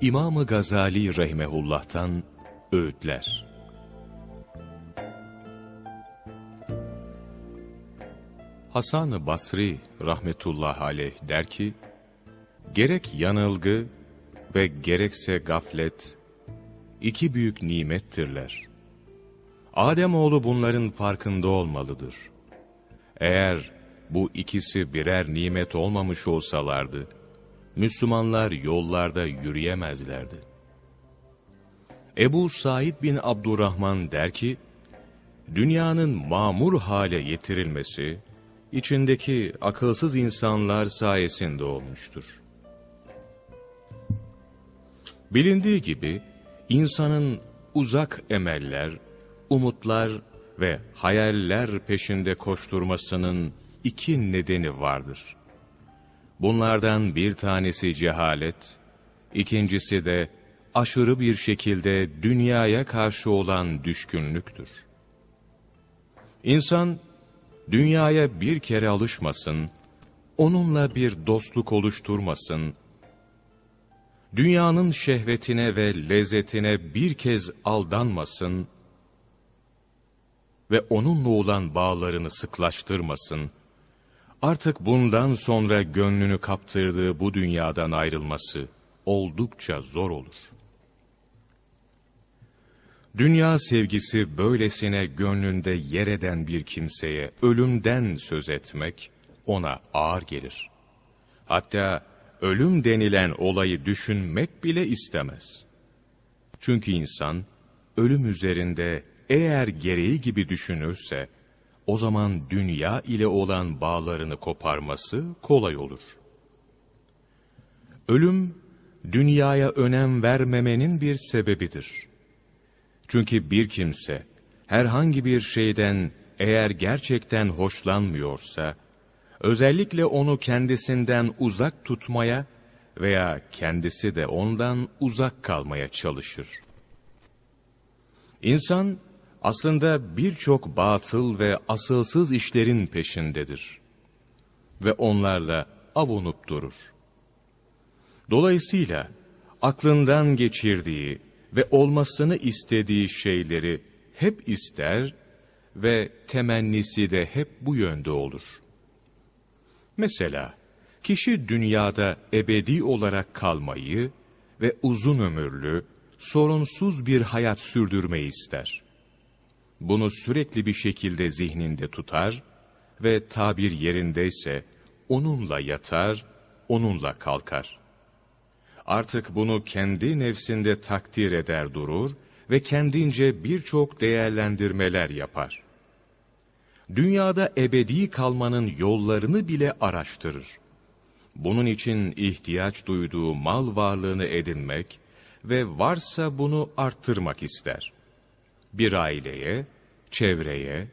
İmam-ı Gazali Rahimehullah'tan Öğütler Hasan-ı Basri rahmetullah aleyh der ki, Gerek yanılgı ve gerekse gaflet, iki büyük nimettirler. Ademoğlu bunların farkında olmalıdır. Eğer bu ikisi birer nimet olmamış olsalardı, Müslümanlar yollarda yürüyemezlerdi. Ebu Said bin Abdurrahman der ki, dünyanın mamur hale getirilmesi, içindeki akılsız insanlar sayesinde olmuştur. Bilindiği gibi, insanın uzak emeller, umutlar ve hayaller peşinde koşturmasının iki nedeni vardır. Bunlardan bir tanesi cehalet, ikincisi de aşırı bir şekilde dünyaya karşı olan düşkünlüktür. İnsan, dünyaya bir kere alışmasın, onunla bir dostluk oluşturmasın, dünyanın şehvetine ve lezzetine bir kez aldanmasın ve onunla olan bağlarını sıklaştırmasın, artık bundan sonra gönlünü kaptırdığı bu dünyadan ayrılması oldukça zor olur. Dünya sevgisi böylesine gönlünde yer eden bir kimseye ölümden söz etmek ona ağır gelir. Hatta ölüm denilen olayı düşünmek bile istemez. Çünkü insan ölüm üzerinde eğer gereği gibi düşünürse, o zaman dünya ile olan bağlarını koparması kolay olur. Ölüm, dünyaya önem vermemenin bir sebebidir. Çünkü bir kimse, herhangi bir şeyden eğer gerçekten hoşlanmıyorsa, özellikle onu kendisinden uzak tutmaya veya kendisi de ondan uzak kalmaya çalışır. İnsan, aslında birçok batıl ve asılsız işlerin peşindedir. Ve onlarla avunup durur. Dolayısıyla aklından geçirdiği ve olmasını istediği şeyleri hep ister ve temennisi de hep bu yönde olur. Mesela kişi dünyada ebedi olarak kalmayı ve uzun ömürlü, sorunsuz bir hayat sürdürmeyi ister bunu sürekli bir şekilde zihninde tutar ve tabir yerindeyse onunla yatar, onunla kalkar. Artık bunu kendi nefsinde takdir eder durur ve kendince birçok değerlendirmeler yapar. Dünyada ebedi kalmanın yollarını bile araştırır. Bunun için ihtiyaç duyduğu mal varlığını edinmek ve varsa bunu arttırmak ister bir aileye, çevreye,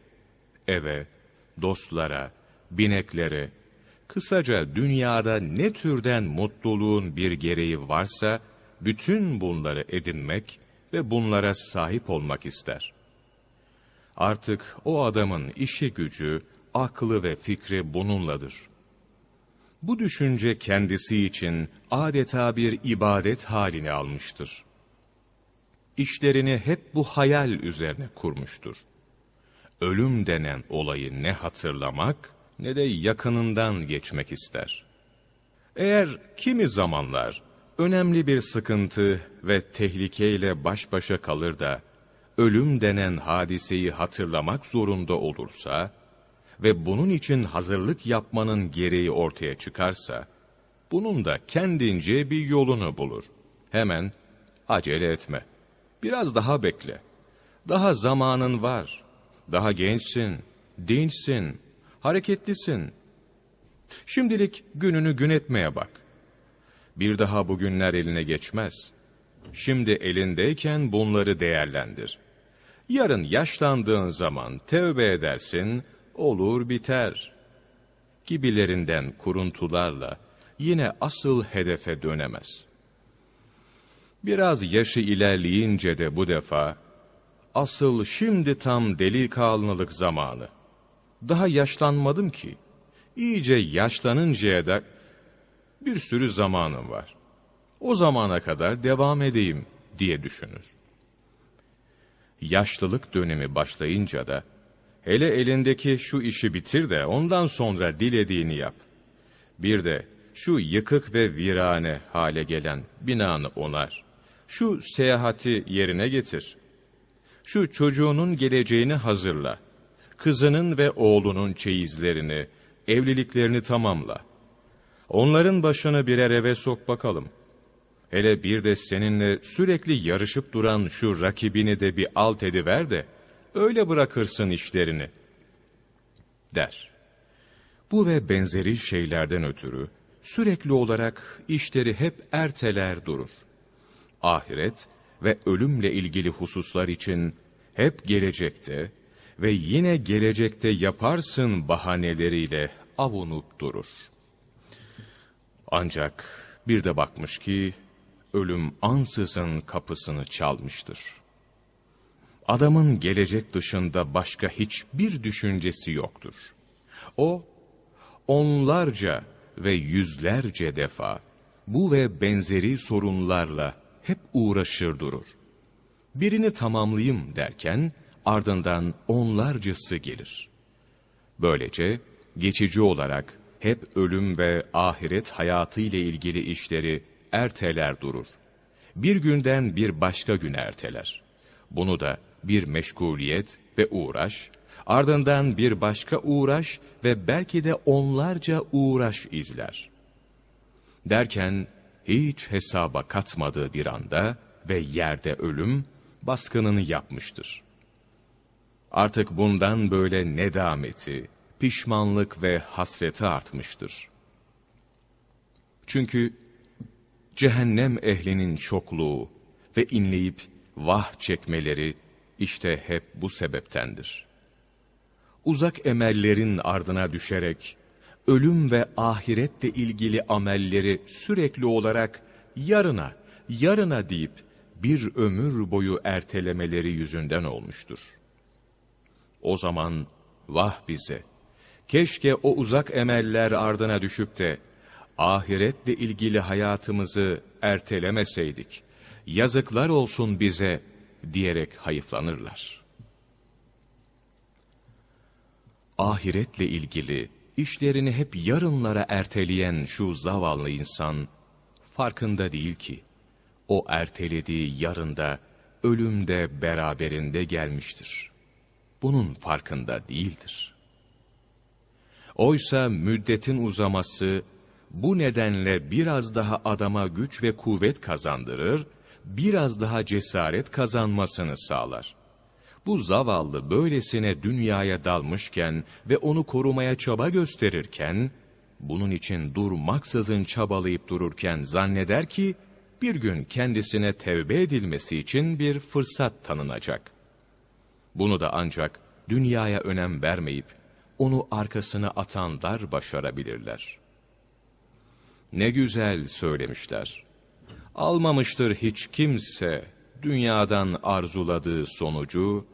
eve, dostlara, bineklere, kısaca dünyada ne türden mutluluğun bir gereği varsa, bütün bunları edinmek ve bunlara sahip olmak ister. Artık o adamın işi gücü, aklı ve fikri bununladır. Bu düşünce kendisi için adeta bir ibadet halini almıştır işlerini hep bu hayal üzerine kurmuştur. Ölüm denen olayı ne hatırlamak ne de yakınından geçmek ister. Eğer kimi zamanlar önemli bir sıkıntı ve tehlikeyle baş başa kalır da ölüm denen hadiseyi hatırlamak zorunda olursa ve bunun için hazırlık yapmanın gereği ortaya çıkarsa, bunun da kendince bir yolunu bulur. Hemen acele etme.'' Biraz daha bekle. Daha zamanın var. Daha gençsin, dinçsin, hareketlisin. Şimdilik gününü gün etmeye bak. Bir daha bu günler eline geçmez. Şimdi elindeyken bunları değerlendir. Yarın yaşlandığın zaman tevbe edersin, olur biter. Gibilerinden kuruntularla yine asıl hedefe dönemez.'' Biraz yaşı ilerleyince de bu defa, asıl şimdi tam delikanlılık zamanı. Daha yaşlanmadım ki, iyice yaşlanıncaya da bir sürü zamanım var. O zamana kadar devam edeyim diye düşünür. Yaşlılık dönemi başlayınca da, hele elindeki şu işi bitir de ondan sonra dilediğini yap. Bir de şu yıkık ve virane hale gelen binanı onar. Şu seyahati yerine getir. Şu çocuğunun geleceğini hazırla. Kızının ve oğlunun çeyizlerini, evliliklerini tamamla. Onların başını birer eve sok bakalım. Hele bir de seninle sürekli yarışıp duran şu rakibini de bir alt ediver de, öyle bırakırsın işlerini, der. Bu ve benzeri şeylerden ötürü, sürekli olarak işleri hep erteler durur. Ahiret ve ölümle ilgili hususlar için hep gelecekte ve yine gelecekte yaparsın bahaneleriyle avunup durur. Ancak bir de bakmış ki ölüm ansızın kapısını çalmıştır. Adamın gelecek dışında başka hiçbir düşüncesi yoktur. O onlarca ve yüzlerce defa bu ve benzeri sorunlarla hep uğraşır durur. Birini tamamlayayım derken ardından onlarcası gelir. Böylece geçici olarak hep ölüm ve ahiret hayatı ile ilgili işleri erteler durur. Bir günden bir başka gün erteler. Bunu da bir meşguliyet ve uğraş, ardından bir başka uğraş ve belki de onlarca uğraş izler. Derken hiç hesaba katmadığı bir anda ve yerde ölüm baskınını yapmıştır. Artık bundan böyle nedameti, pişmanlık ve hasreti artmıştır. Çünkü cehennem ehlinin çokluğu ve inleyip vah çekmeleri işte hep bu sebeptendir. Uzak emellerin ardına düşerek, ölüm ve ahiretle ilgili amelleri sürekli olarak yarına, yarına deyip bir ömür boyu ertelemeleri yüzünden olmuştur. O zaman vah bize, keşke o uzak emeller ardına düşüp de ahiretle ilgili hayatımızı ertelemeseydik, yazıklar olsun bize diyerek hayıflanırlar. Ahiretle ilgili işlerini hep yarınlara erteleyen şu zavallı insan farkında değil ki o ertelediği yarında ölümde beraberinde gelmiştir. Bunun farkında değildir. Oysa müddetin uzaması bu nedenle biraz daha adama güç ve kuvvet kazandırır, biraz daha cesaret kazanmasını sağlar. Bu zavallı böylesine dünyaya dalmışken ve onu korumaya çaba gösterirken, bunun için durmaksızın çabalayıp dururken zanneder ki, bir gün kendisine tevbe edilmesi için bir fırsat tanınacak. Bunu da ancak dünyaya önem vermeyip, onu arkasına atanlar başarabilirler. Ne güzel söylemişler. Almamıştır hiç kimse dünyadan arzuladığı sonucu,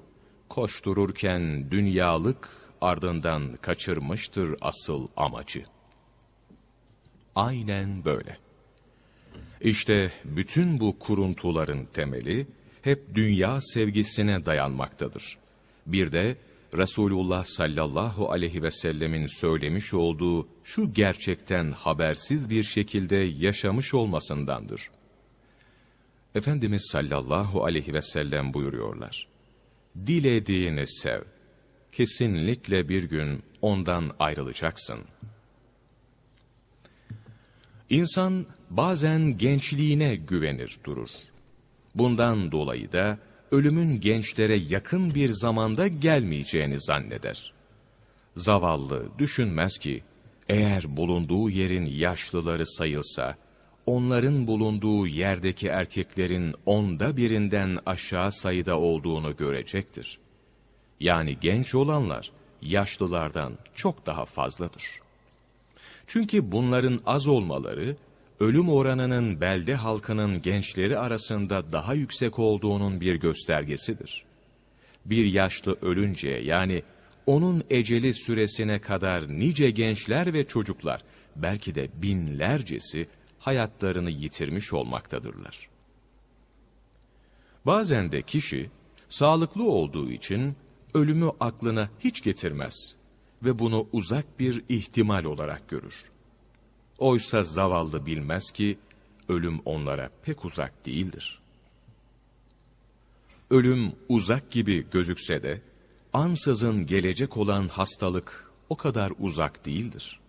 koştururken dünyalık ardından kaçırmıştır asıl amacı. Aynen böyle. İşte bütün bu kuruntuların temeli hep dünya sevgisine dayanmaktadır. Bir de Resulullah sallallahu aleyhi ve sellemin söylemiş olduğu şu gerçekten habersiz bir şekilde yaşamış olmasındandır. Efendimiz sallallahu aleyhi ve sellem buyuruyorlar. Dilediğini sev. Kesinlikle bir gün ondan ayrılacaksın. İnsan bazen gençliğine güvenir durur. Bundan dolayı da ölümün gençlere yakın bir zamanda gelmeyeceğini zanneder. Zavallı düşünmez ki, eğer bulunduğu yerin yaşlıları sayılsa, onların bulunduğu yerdeki erkeklerin onda birinden aşağı sayıda olduğunu görecektir. Yani genç olanlar, yaşlılardan çok daha fazladır. Çünkü bunların az olmaları, ölüm oranının belde halkının gençleri arasında daha yüksek olduğunun bir göstergesidir. Bir yaşlı ölünce yani onun eceli süresine kadar nice gençler ve çocuklar, belki de binlercesi hayatlarını yitirmiş olmaktadırlar. Bazen de kişi sağlıklı olduğu için ölümü aklına hiç getirmez ve bunu uzak bir ihtimal olarak görür. Oysa zavallı bilmez ki ölüm onlara pek uzak değildir. Ölüm uzak gibi gözükse de ansızın gelecek olan hastalık o kadar uzak değildir.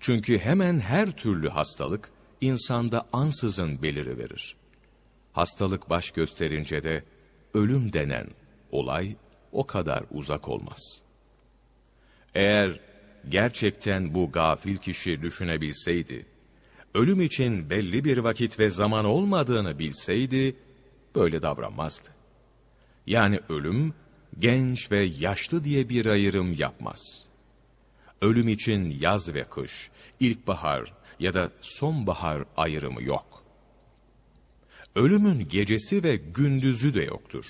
Çünkü hemen her türlü hastalık insanda ansızın beliri verir. Hastalık baş gösterince de ölüm denen olay o kadar uzak olmaz. Eğer gerçekten bu gafil kişi düşünebilseydi, ölüm için belli bir vakit ve zaman olmadığını bilseydi, böyle davranmazdı. Yani ölüm, genç ve yaşlı diye bir ayrım yapmaz. Ölüm için yaz ve kış, ilkbahar ya da sonbahar ayrımı yok. Ölümün gecesi ve gündüzü de yoktur.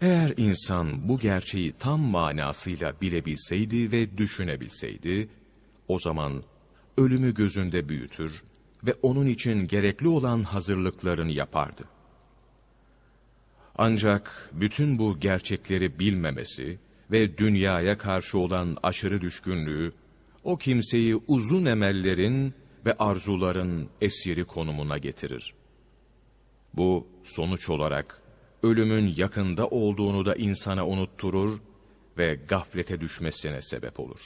Eğer insan bu gerçeği tam manasıyla bilebilseydi ve düşünebilseydi, o zaman ölümü gözünde büyütür ve onun için gerekli olan hazırlıklarını yapardı. Ancak bütün bu gerçekleri bilmemesi ve dünyaya karşı olan aşırı düşkünlüğü, o kimseyi uzun emellerin ve arzuların esiri konumuna getirir. Bu sonuç olarak ölümün yakında olduğunu da insana unutturur ve gaflete düşmesine sebep olur.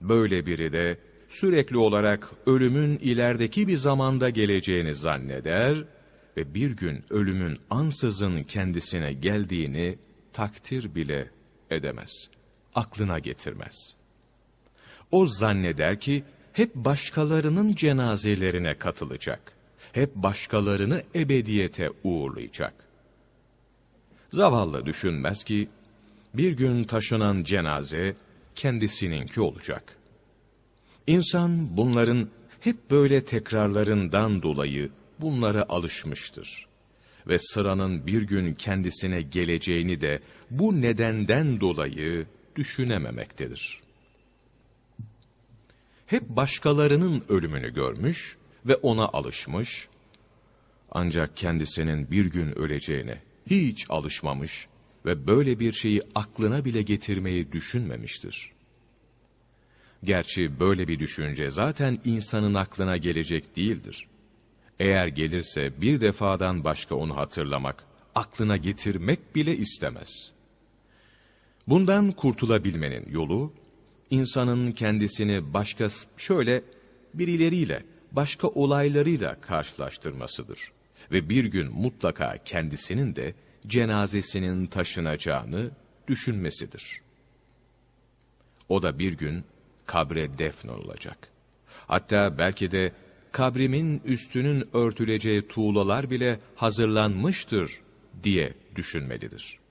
Böyle biri de sürekli olarak ölümün ilerideki bir zamanda geleceğini zanneder ve bir gün ölümün ansızın kendisine geldiğini takdir bile edemez. Aklına getirmez. O zanneder ki hep başkalarının cenazelerine katılacak. Hep başkalarını ebediyete uğurlayacak. Zavallı düşünmez ki bir gün taşınan cenaze kendisininki olacak. İnsan bunların hep böyle tekrarlarından dolayı bunlara alışmıştır. Ve sıranın bir gün kendisine geleceğini de bu nedenden dolayı düşünememektedir. Hep başkalarının ölümünü görmüş ve ona alışmış, ancak kendisinin bir gün öleceğine hiç alışmamış ve böyle bir şeyi aklına bile getirmeyi düşünmemiştir. Gerçi böyle bir düşünce zaten insanın aklına gelecek değildir. Eğer gelirse bir defadan başka onu hatırlamak, aklına getirmek bile istemez. Bundan kurtulabilmenin yolu, insanın kendisini başka şöyle birileriyle, başka olaylarıyla karşılaştırmasıdır. Ve bir gün mutlaka kendisinin de cenazesinin taşınacağını düşünmesidir. O da bir gün kabre defnolacak. Hatta belki de kabrimin üstünün örtüleceği tuğlalar bile hazırlanmıştır diye düşünmelidir.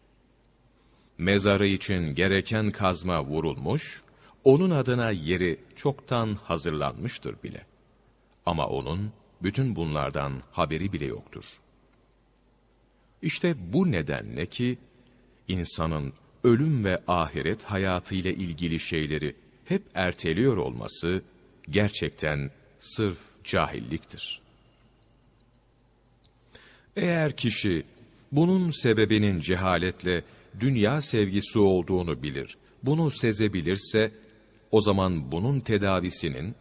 Mezarı için gereken kazma vurulmuş, onun adına yeri çoktan hazırlanmıştır bile. Ama onun bütün bunlardan haberi bile yoktur. İşte bu nedenle ki insanın ölüm ve ahiret hayatı ile ilgili şeyleri hep erteliyor olması gerçekten sırf cahilliktir. Eğer kişi bunun sebebinin cehaletle dünya sevgisi olduğunu bilir, bunu sezebilirse, o zaman bunun tedavisinin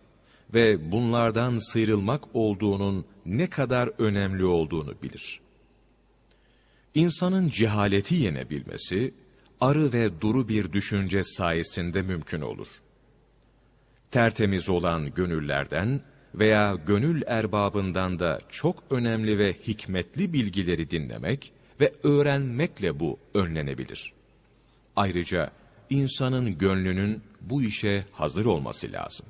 ve bunlardan sıyrılmak olduğunun ne kadar önemli olduğunu bilir. İnsanın cehaleti yenebilmesi, arı ve duru bir düşünce sayesinde mümkün olur. Tertemiz olan gönüllerden, veya gönül erbabından da çok önemli ve hikmetli bilgileri dinlemek ve öğrenmekle bu önlenebilir. Ayrıca insanın gönlünün bu işe hazır olması lazım.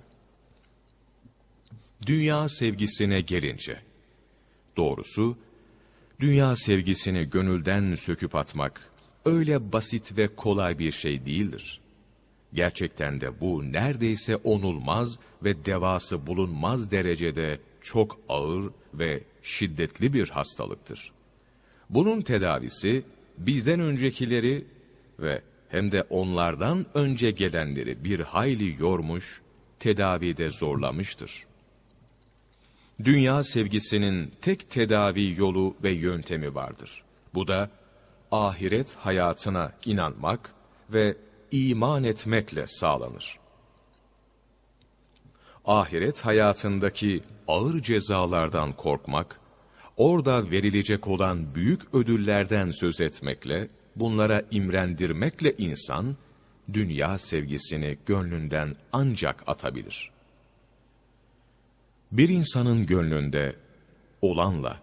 Dünya sevgisine gelince, doğrusu, dünya sevgisini gönülden söküp atmak, öyle basit ve kolay bir şey değildir. Gerçekten de bu neredeyse onulmaz ve devası bulunmaz derecede çok ağır ve şiddetli bir hastalıktır. Bunun tedavisi bizden öncekileri ve hem de onlardan önce gelenleri bir hayli yormuş, tedavide zorlamıştır. Dünya sevgisinin tek tedavi yolu ve yöntemi vardır. Bu da ahiret hayatına inanmak ve iman etmekle sağlanır. Ahiret hayatındaki ağır cezalardan korkmak, orada verilecek olan büyük ödüllerden söz etmekle, bunlara imrendirmekle insan, dünya sevgisini gönlünden ancak atabilir. Bir insanın gönlünde olanla,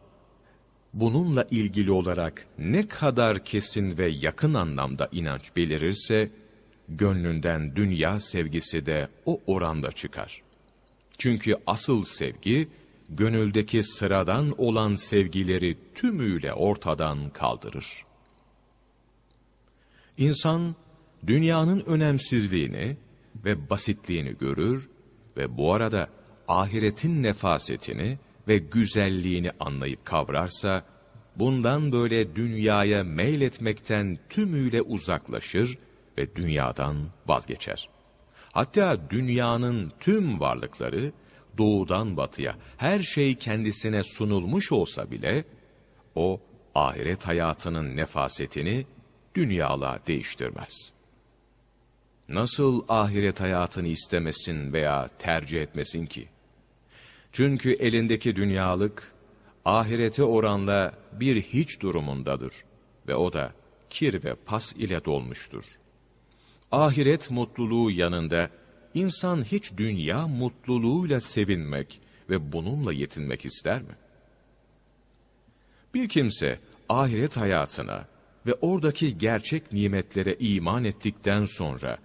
bununla ilgili olarak ne kadar kesin ve yakın anlamda inanç belirirse, gönlünden dünya sevgisi de o oranda çıkar. Çünkü asıl sevgi, gönüldeki sıradan olan sevgileri tümüyle ortadan kaldırır. İnsan, dünyanın önemsizliğini ve basitliğini görür ve bu arada ahiretin nefasetini ve güzelliğini anlayıp kavrarsa, bundan böyle dünyaya meyletmekten tümüyle uzaklaşır ve dünyadan vazgeçer. Hatta dünyanın tüm varlıkları, doğudan batıya her şey kendisine sunulmuş olsa bile, o ahiret hayatının nefasetini dünyalığa değiştirmez. Nasıl ahiret hayatını istemesin veya tercih etmesin ki? Çünkü elindeki dünyalık, ahirete oranla bir hiç durumundadır ve o da kir ve pas ile dolmuştur. Ahiret mutluluğu yanında insan hiç dünya mutluluğuyla sevinmek ve bununla yetinmek ister mi? Bir kimse ahiret hayatına ve oradaki gerçek nimetlere iman ettikten sonra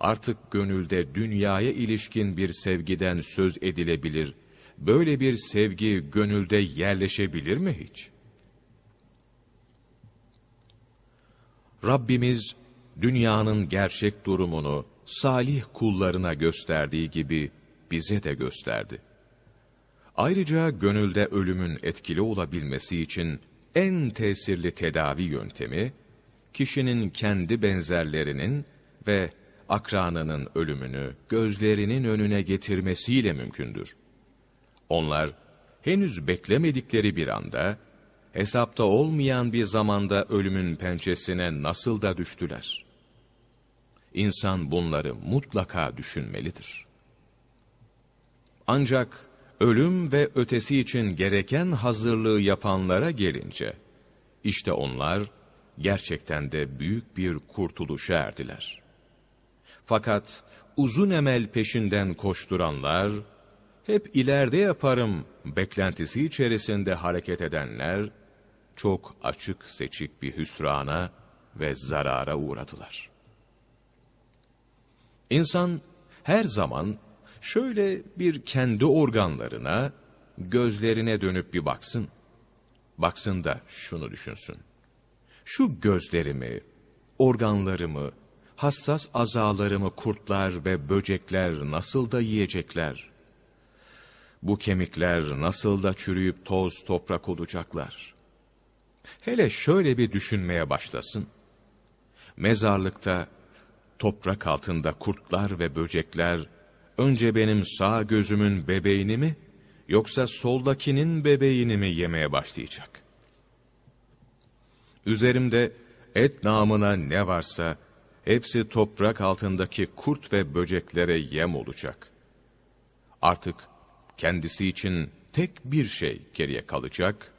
artık gönülde dünyaya ilişkin bir sevgiden söz edilebilir, böyle bir sevgi gönülde yerleşebilir mi hiç? Rabbimiz dünyanın gerçek durumunu salih kullarına gösterdiği gibi bize de gösterdi. Ayrıca gönülde ölümün etkili olabilmesi için en tesirli tedavi yöntemi, kişinin kendi benzerlerinin ve akranının ölümünü gözlerinin önüne getirmesiyle mümkündür. Onlar henüz beklemedikleri bir anda, hesapta olmayan bir zamanda ölümün pençesine nasıl da düştüler. İnsan bunları mutlaka düşünmelidir. Ancak ölüm ve ötesi için gereken hazırlığı yapanlara gelince, işte onlar gerçekten de büyük bir kurtuluşa erdiler. Fakat uzun emel peşinden koşturanlar, hep ileride yaparım beklentisi içerisinde hareket edenler, çok açık seçik bir hüsrana ve zarara uğradılar. İnsan her zaman şöyle bir kendi organlarına, gözlerine dönüp bir baksın. Baksın da şunu düşünsün. Şu gözlerimi, organlarımı, hassas azalarımı kurtlar ve böcekler nasıl da yiyecekler? Bu kemikler nasıl da çürüyüp toz toprak olacaklar? Hele şöyle bir düşünmeye başlasın. Mezarlıkta, toprak altında kurtlar ve böcekler, önce benim sağ gözümün bebeğini mi, yoksa soldakinin bebeğini mi yemeye başlayacak? Üzerimde et namına ne varsa, hepsi toprak altındaki kurt ve böceklere yem olacak. Artık kendisi için tek bir şey geriye kalacak,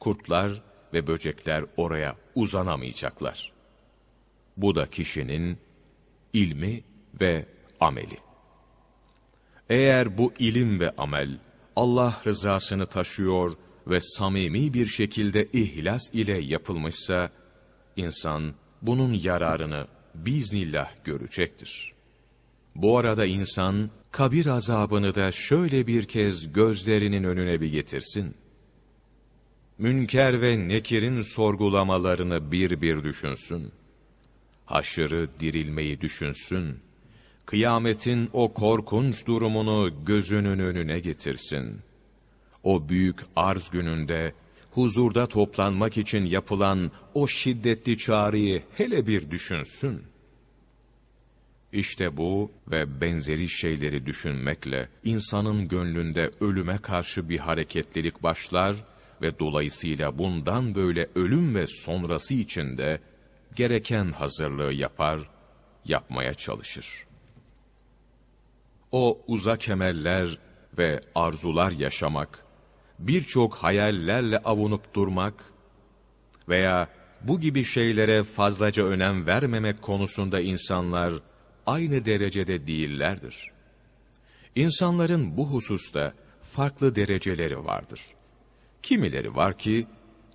kurtlar ve böcekler oraya uzanamayacaklar. Bu da kişinin ilmi ve ameli. Eğer bu ilim ve amel Allah rızasını taşıyor ve samimi bir şekilde ihlas ile yapılmışsa, insan bunun yararını biiznillah görecektir. Bu arada insan, kabir azabını da şöyle bir kez gözlerinin önüne bir getirsin. Münker ve Nekir'in sorgulamalarını bir bir düşünsün. Haşırı dirilmeyi düşünsün. Kıyametin o korkunç durumunu gözünün önüne getirsin. O büyük arz gününde, huzurda toplanmak için yapılan o şiddetli çağrıyı hele bir düşünsün. İşte bu ve benzeri şeyleri düşünmekle insanın gönlünde ölüme karşı bir hareketlilik başlar ve dolayısıyla bundan böyle ölüm ve sonrası içinde gereken hazırlığı yapar, yapmaya çalışır. O uzak emeller ve arzular yaşamak, birçok hayallerle avunup durmak veya bu gibi şeylere fazlaca önem vermemek konusunda insanlar aynı derecede değillerdir. İnsanların bu hususta farklı dereceleri vardır. Kimileri var ki,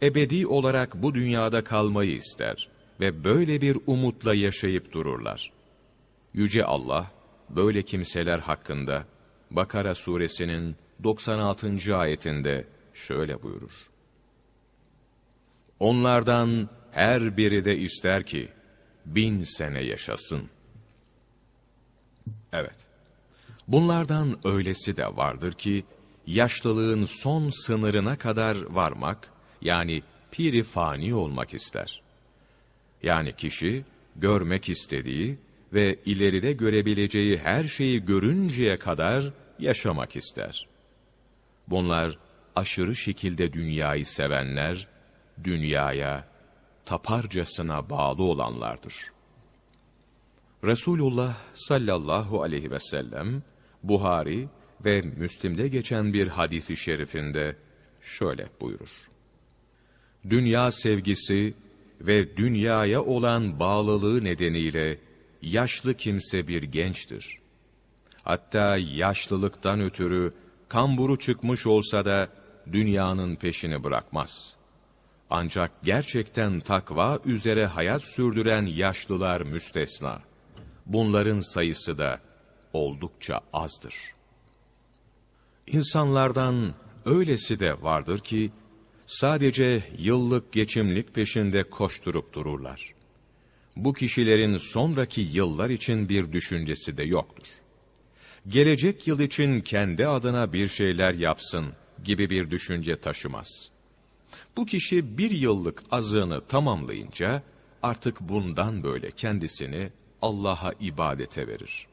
ebedi olarak bu dünyada kalmayı ister ve böyle bir umutla yaşayıp dururlar. Yüce Allah, böyle kimseler hakkında, Bakara suresinin 96. ayetinde şöyle buyurur. Onlardan her biri de ister ki, bin sene yaşasın. Evet, bunlardan öylesi de vardır ki, yaşlılığın son sınırına kadar varmak, yani piri fani olmak ister. Yani kişi, görmek istediği ve ileride görebileceği her şeyi görünceye kadar yaşamak ister. Bunlar aşırı şekilde dünyayı sevenler, dünyaya taparcasına bağlı olanlardır. Resulullah sallallahu aleyhi ve sellem, Buhari ve Müslim'de geçen bir hadisi şerifinde şöyle buyurur. Dünya sevgisi ve dünyaya olan bağlılığı nedeniyle yaşlı kimse bir gençtir. Hatta yaşlılıktan ötürü kamburu çıkmış olsa da dünyanın peşini bırakmaz. Ancak gerçekten takva üzere hayat sürdüren yaşlılar müstesna. Bunların sayısı da oldukça azdır. İnsanlardan öylesi de vardır ki, sadece yıllık geçimlik peşinde koşturup dururlar. Bu kişilerin sonraki yıllar için bir düşüncesi de yoktur. Gelecek yıl için kendi adına bir şeyler yapsın gibi bir düşünce taşımaz. Bu kişi bir yıllık azığını tamamlayınca artık bundan böyle kendisini Allah'a ibadete verir.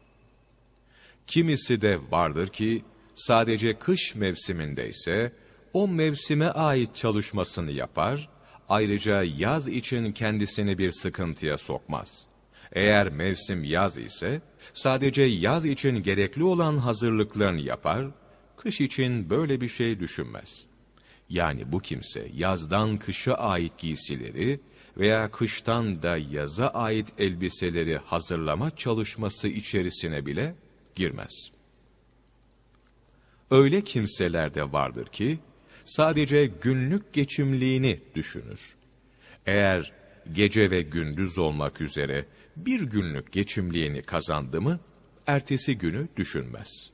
Kimisi de vardır ki sadece kış mevsiminde ise o mevsime ait çalışmasını yapar, ayrıca yaz için kendisini bir sıkıntıya sokmaz. Eğer mevsim yaz ise sadece yaz için gerekli olan hazırlıklarını yapar, kış için böyle bir şey düşünmez. Yani bu kimse yazdan kışa ait giysileri veya kıştan da yaza ait elbiseleri hazırlama çalışması içerisine bile girmez. Öyle kimseler de vardır ki, sadece günlük geçimliğini düşünür. Eğer gece ve gündüz olmak üzere bir günlük geçimliğini kazandı mı, ertesi günü düşünmez.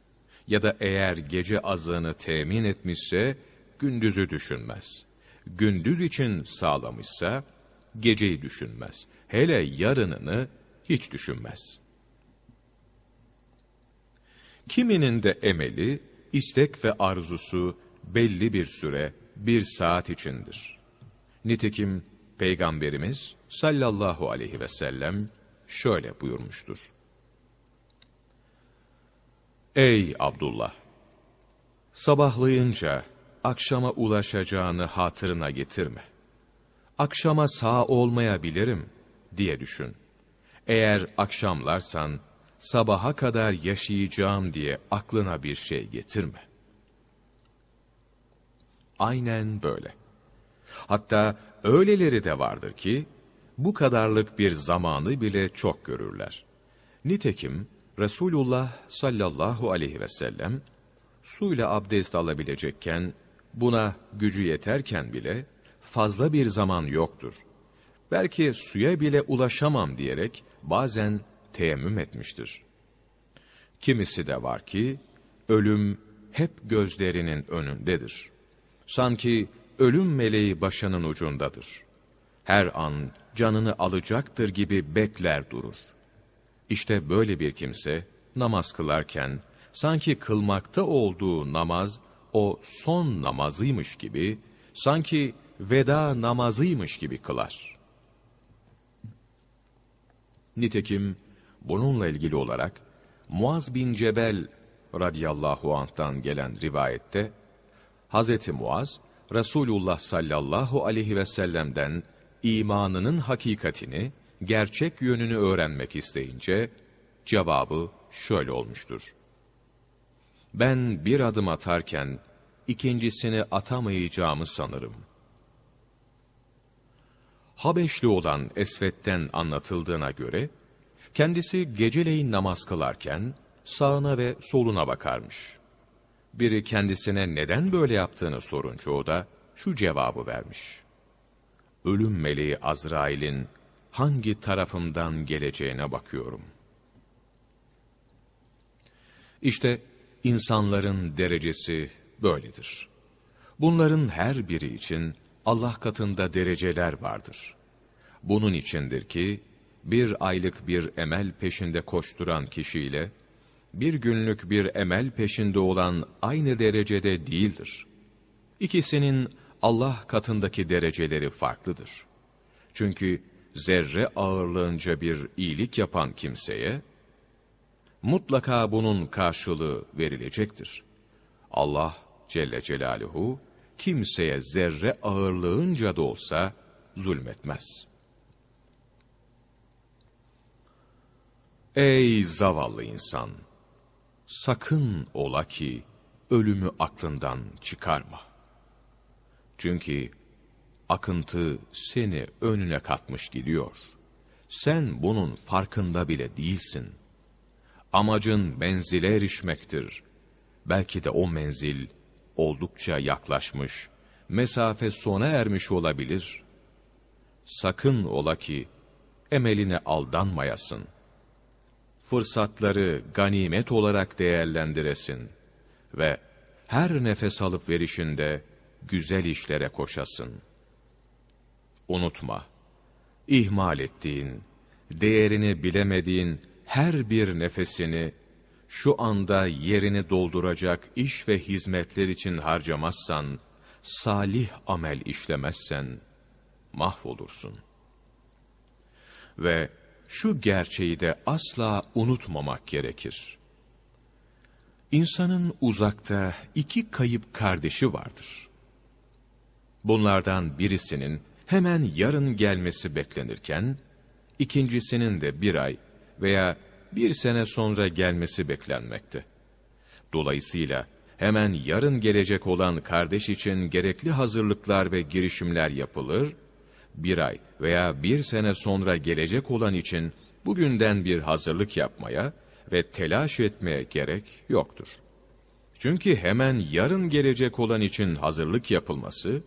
Ya da eğer gece azığını temin etmişse, gündüzü düşünmez. Gündüz için sağlamışsa, geceyi düşünmez. Hele yarınını hiç düşünmez. Kiminin de emeli, istek ve arzusu belli bir süre, bir saat içindir. Nitekim Peygamberimiz sallallahu aleyhi ve sellem şöyle buyurmuştur. Ey Abdullah! Sabahlayınca akşama ulaşacağını hatırına getirme. Akşama sağ olmayabilirim diye düşün. Eğer akşamlarsan sabaha kadar yaşayacağım diye aklına bir şey getirme. Aynen böyle. Hatta öyleleri de vardır ki, bu kadarlık bir zamanı bile çok görürler. Nitekim Resulullah sallallahu aleyhi ve sellem suyla abdest alabilecekken, buna gücü yeterken bile fazla bir zaman yoktur. Belki suya bile ulaşamam diyerek bazen teyemmüm etmiştir. Kimisi de var ki, ölüm hep gözlerinin önündedir. Sanki ölüm meleği başının ucundadır. Her an canını alacaktır gibi bekler durur. İşte böyle bir kimse namaz kılarken sanki kılmakta olduğu namaz o son namazıymış gibi, sanki veda namazıymış gibi kılar. Nitekim Bununla ilgili olarak Muaz bin Cebel radıyallahu anh'tan gelen rivayette Hz. Muaz Resulullah sallallahu aleyhi ve sellem'den imanının hakikatini, gerçek yönünü öğrenmek isteyince cevabı şöyle olmuştur. Ben bir adım atarken ikincisini atamayacağımı sanırım. Habeşli olan Esvet'ten anlatıldığına göre, kendisi geceleyin namaz kılarken sağına ve soluna bakarmış. Biri kendisine neden böyle yaptığını sorunca o da şu cevabı vermiş. Ölüm meleği Azrail'in hangi tarafımdan geleceğine bakıyorum. İşte insanların derecesi böyledir. Bunların her biri için Allah katında dereceler vardır. Bunun içindir ki, bir aylık bir emel peşinde koşturan kişiyle, bir günlük bir emel peşinde olan aynı derecede değildir. İkisinin Allah katındaki dereceleri farklıdır. Çünkü zerre ağırlığınca bir iyilik yapan kimseye, mutlaka bunun karşılığı verilecektir. Allah Celle Celaluhu, kimseye zerre ağırlığınca da olsa zulmetmez. Ey zavallı insan! Sakın ola ki ölümü aklından çıkarma. Çünkü akıntı seni önüne katmış gidiyor. Sen bunun farkında bile değilsin. Amacın menzile erişmektir. Belki de o menzil oldukça yaklaşmış, mesafe sona ermiş olabilir. Sakın ola ki emeline aldanmayasın. Fırsatları ganimet olarak değerlendiresin ve her nefes alıp verişinde güzel işlere koşasın. Unutma, ihmal ettiğin, değerini bilemediğin her bir nefesini şu anda yerini dolduracak iş ve hizmetler için harcamazsan, salih amel işlemezsen mahvolursun. Ve şu gerçeği de asla unutmamak gerekir. İnsanın uzakta iki kayıp kardeşi vardır. Bunlardan birisinin hemen yarın gelmesi beklenirken, ikincisinin de bir ay veya bir sene sonra gelmesi beklenmekte. Dolayısıyla hemen yarın gelecek olan kardeş için gerekli hazırlıklar ve girişimler yapılır, bir ay veya bir sene sonra gelecek olan için bugünden bir hazırlık yapmaya ve telaş etmeye gerek yoktur. Çünkü hemen yarın gelecek olan için hazırlık yapılması,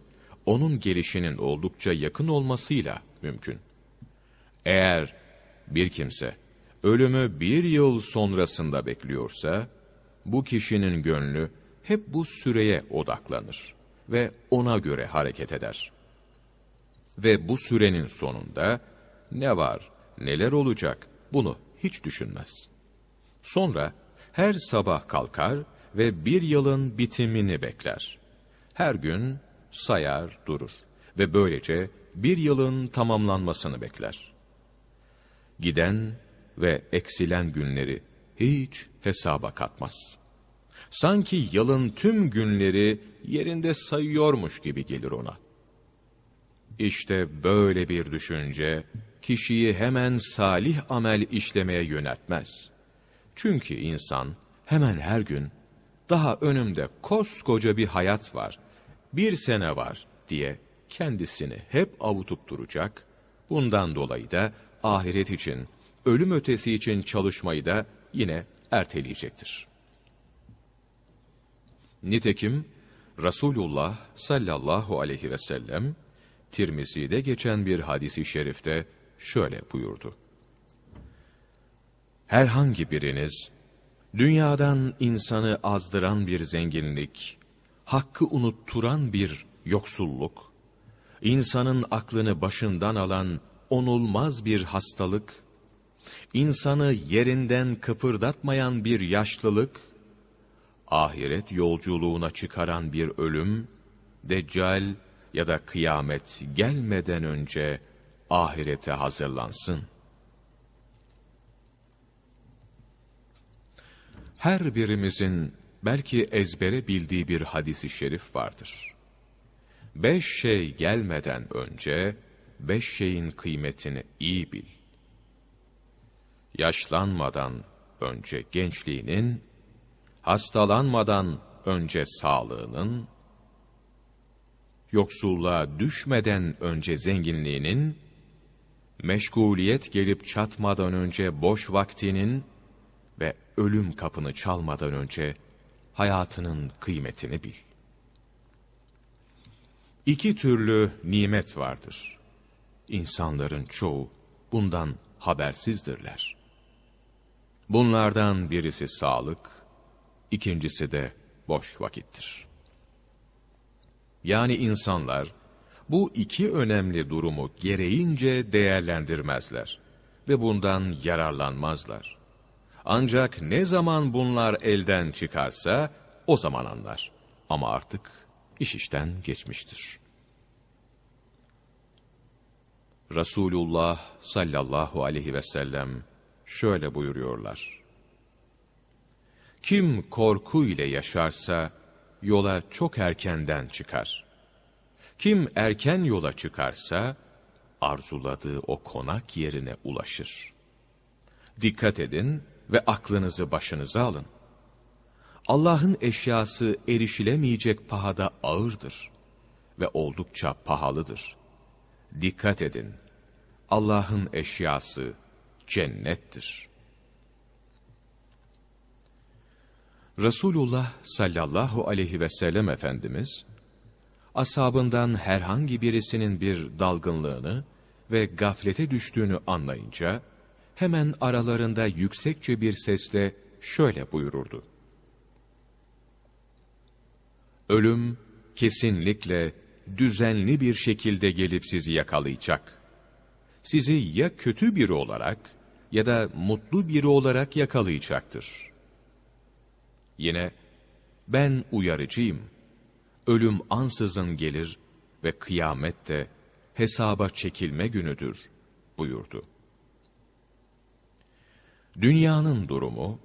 onun gelişinin oldukça yakın olmasıyla mümkün. Eğer bir kimse ölümü bir yıl sonrasında bekliyorsa, bu kişinin gönlü hep bu süreye odaklanır ve ona göre hareket eder. Ve bu sürenin sonunda ne var, neler olacak bunu hiç düşünmez. Sonra her sabah kalkar ve bir yılın bitimini bekler. Her gün sayar durur ve böylece bir yılın tamamlanmasını bekler. Giden ve eksilen günleri hiç hesaba katmaz. Sanki yılın tüm günleri yerinde sayıyormuş gibi gelir ona. İşte böyle bir düşünce kişiyi hemen salih amel işlemeye yöneltmez. Çünkü insan hemen her gün daha önümde koskoca bir hayat var, bir sene var diye kendisini hep avutup duracak, bundan dolayı da ahiret için ölüm ötesi için çalışmayı da yine erteleyecektir. Nitekim Resulullah sallallahu aleyhi ve sellem Tirmizi'de geçen bir hadisi şerifte şöyle buyurdu. Herhangi biriniz dünyadan insanı azdıran bir zenginlik, hakkı unutturan bir yoksulluk, insanın aklını başından alan onulmaz bir hastalık insanı yerinden kıpırdatmayan bir yaşlılık, ahiret yolculuğuna çıkaran bir ölüm, deccal ya da kıyamet gelmeden önce ahirete hazırlansın. Her birimizin belki ezbere bildiği bir hadisi şerif vardır. Beş şey gelmeden önce, beş şeyin kıymetini iyi bil. Yaşlanmadan önce gençliğinin, hastalanmadan önce sağlığının, yoksulluğa düşmeden önce zenginliğinin, meşguliyet gelip çatmadan önce boş vaktinin ve ölüm kapını çalmadan önce hayatının kıymetini bil. İki türlü nimet vardır. İnsanların çoğu bundan habersizdirler. Bunlardan birisi sağlık, ikincisi de boş vakittir. Yani insanlar bu iki önemli durumu gereğince değerlendirmezler ve bundan yararlanmazlar. Ancak ne zaman bunlar elden çıkarsa o zaman anlar. Ama artık iş işten geçmiştir. Resulullah sallallahu aleyhi ve sellem şöyle buyuruyorlar. Kim korku ile yaşarsa yola çok erkenden çıkar. Kim erken yola çıkarsa arzuladığı o konak yerine ulaşır. Dikkat edin ve aklınızı başınıza alın. Allah'ın eşyası erişilemeyecek pahada ağırdır ve oldukça pahalıdır. Dikkat edin, Allah'ın eşyası cennettir. Resulullah sallallahu aleyhi ve sellem Efendimiz, ashabından herhangi birisinin bir dalgınlığını ve gaflete düştüğünü anlayınca, hemen aralarında yüksekçe bir sesle şöyle buyururdu. Ölüm kesinlikle düzenli bir şekilde gelip sizi yakalayacak. Sizi ya kötü biri olarak ya da mutlu biri olarak yakalayacaktır. Yine ben uyarıcıyım. Ölüm ansızın gelir ve kıyamet de hesaba çekilme günüdür buyurdu. Dünyanın durumu,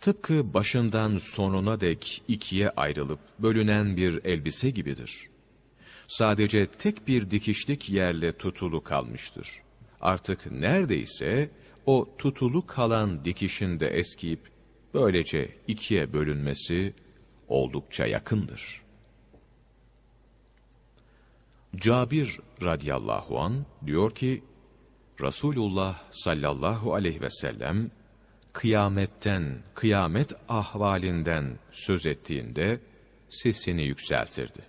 tıpkı başından sonuna dek ikiye ayrılıp bölünen bir elbise gibidir. Sadece tek bir dikişlik yerle tutulu kalmıştır. Artık neredeyse o tutulu kalan dikişin de eskiyip böylece ikiye bölünmesi oldukça yakındır. Cabir radıyallahu an diyor ki, Resulullah sallallahu aleyhi ve sellem kıyametten, kıyamet ahvalinden söz ettiğinde sesini yükseltirdi.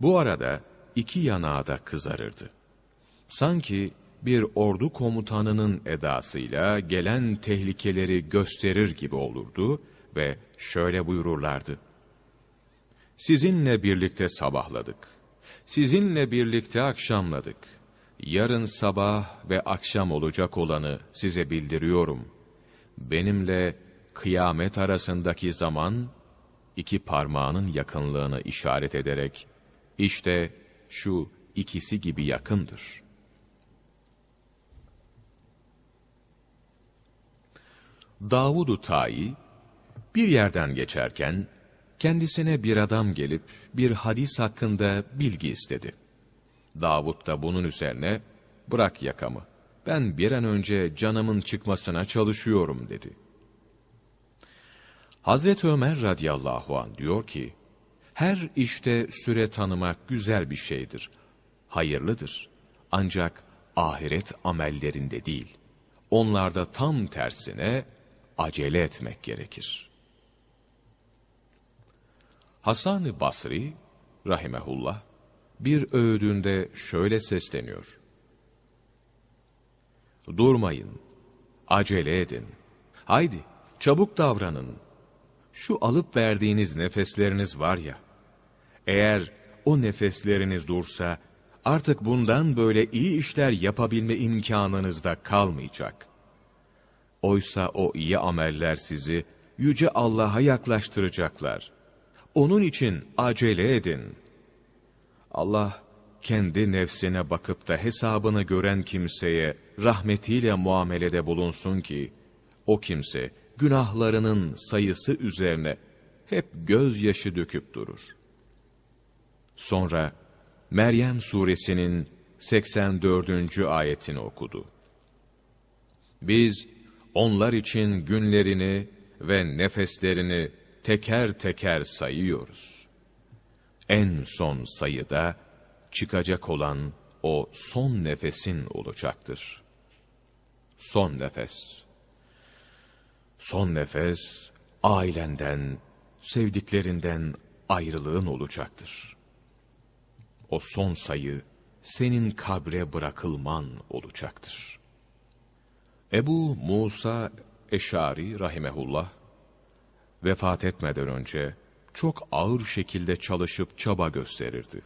Bu arada iki yanağı da kızarırdı. Sanki bir ordu komutanının edasıyla gelen tehlikeleri gösterir gibi olurdu ve şöyle buyururlardı. Sizinle birlikte sabahladık. Sizinle birlikte akşamladık yarın sabah ve akşam olacak olanı size bildiriyorum. Benimle kıyamet arasındaki zaman, iki parmağının yakınlığını işaret ederek, işte şu ikisi gibi yakındır. Davud-u Tayi, bir yerden geçerken, kendisine bir adam gelip bir hadis hakkında bilgi istedi. Davud da bunun üzerine, bırak yakamı, ben bir an önce canımın çıkmasına çalışıyorum dedi. Hazreti Ömer radıyallahu an diyor ki, her işte süre tanımak güzel bir şeydir, hayırlıdır. Ancak ahiret amellerinde değil, onlarda tam tersine acele etmek gerekir. Hasan-ı Basri, rahimehullah, bir öğüdünde şöyle sesleniyor. Durmayın, acele edin. Haydi, çabuk davranın. Şu alıp verdiğiniz nefesleriniz var ya, eğer o nefesleriniz dursa, artık bundan böyle iyi işler yapabilme imkanınız da kalmayacak. Oysa o iyi ameller sizi Yüce Allah'a yaklaştıracaklar. Onun için acele edin.'' Allah kendi nefsine bakıp da hesabını gören kimseye rahmetiyle muamelede bulunsun ki, o kimse günahlarının sayısı üzerine hep gözyaşı döküp durur. Sonra Meryem suresinin 84. ayetini okudu. Biz onlar için günlerini ve nefeslerini teker teker sayıyoruz. En son sayıda çıkacak olan o son nefesin olacaktır. Son nefes. Son nefes ailenden, sevdiklerinden ayrılığın olacaktır. O son sayı senin kabre bırakılman olacaktır. Ebu Musa Eşari rahimehullah vefat etmeden önce çok ağır şekilde çalışıp çaba gösterirdi.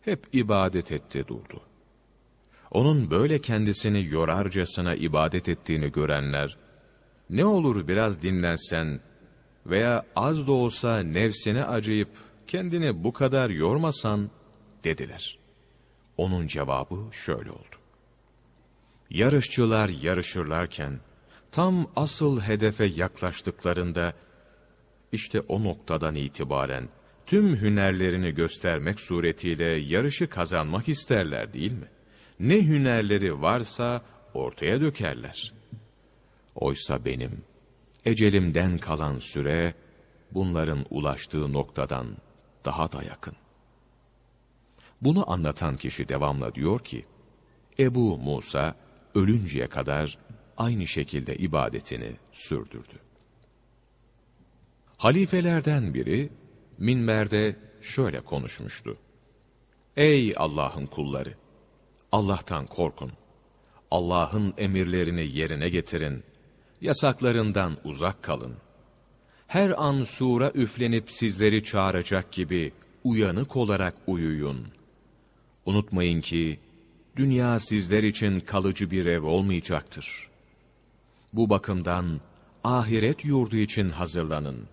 Hep ibadet etti durdu. Onun böyle kendisini yorarcasına ibadet ettiğini görenler, ne olur biraz dinlensen veya az da olsa nefsine acıyıp kendini bu kadar yormasan dediler. Onun cevabı şöyle oldu. Yarışçılar yarışırlarken tam asıl hedefe yaklaştıklarında işte o noktadan itibaren tüm hünerlerini göstermek suretiyle yarışı kazanmak isterler değil mi? Ne hünerleri varsa ortaya dökerler. Oysa benim ecelimden kalan süre bunların ulaştığı noktadan daha da yakın. Bunu anlatan kişi devamla diyor ki, Ebu Musa ölünceye kadar aynı şekilde ibadetini sürdürdü. Halifelerden biri minberde şöyle konuşmuştu. Ey Allah'ın kulları! Allah'tan korkun. Allah'ın emirlerini yerine getirin. Yasaklarından uzak kalın. Her an sura üflenip sizleri çağıracak gibi uyanık olarak uyuyun. Unutmayın ki dünya sizler için kalıcı bir ev olmayacaktır. Bu bakımdan ahiret yurdu için hazırlanın.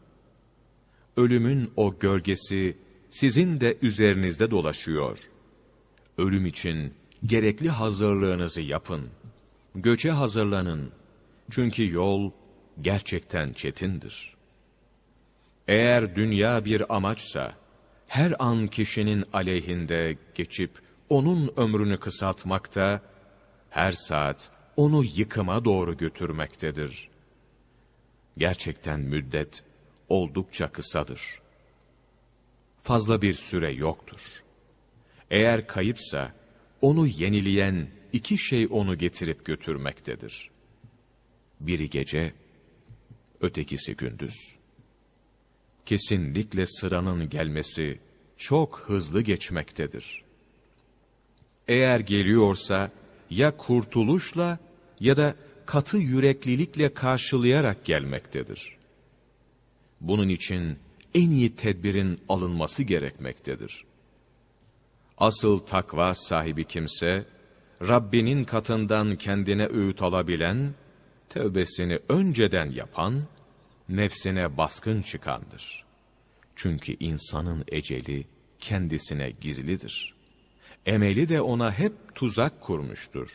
Ölümün o gölgesi sizin de üzerinizde dolaşıyor. Ölüm için gerekli hazırlığınızı yapın. Göçe hazırlanın. Çünkü yol gerçekten çetindir. Eğer dünya bir amaçsa, her an kişinin aleyhinde geçip onun ömrünü kısaltmakta, her saat onu yıkıma doğru götürmektedir. Gerçekten müddet oldukça kısadır. Fazla bir süre yoktur. Eğer kayıpsa, onu yenileyen iki şey onu getirip götürmektedir. Biri gece, ötekisi gündüz. Kesinlikle sıranın gelmesi çok hızlı geçmektedir. Eğer geliyorsa ya kurtuluşla ya da katı yüreklilikle karşılayarak gelmektedir. Bunun için en iyi tedbirin alınması gerekmektedir. Asıl takva sahibi kimse, Rabbinin katından kendine öğüt alabilen, tevbesini önceden yapan, nefsine baskın çıkandır. Çünkü insanın eceli kendisine gizlidir. Emeli de ona hep tuzak kurmuştur.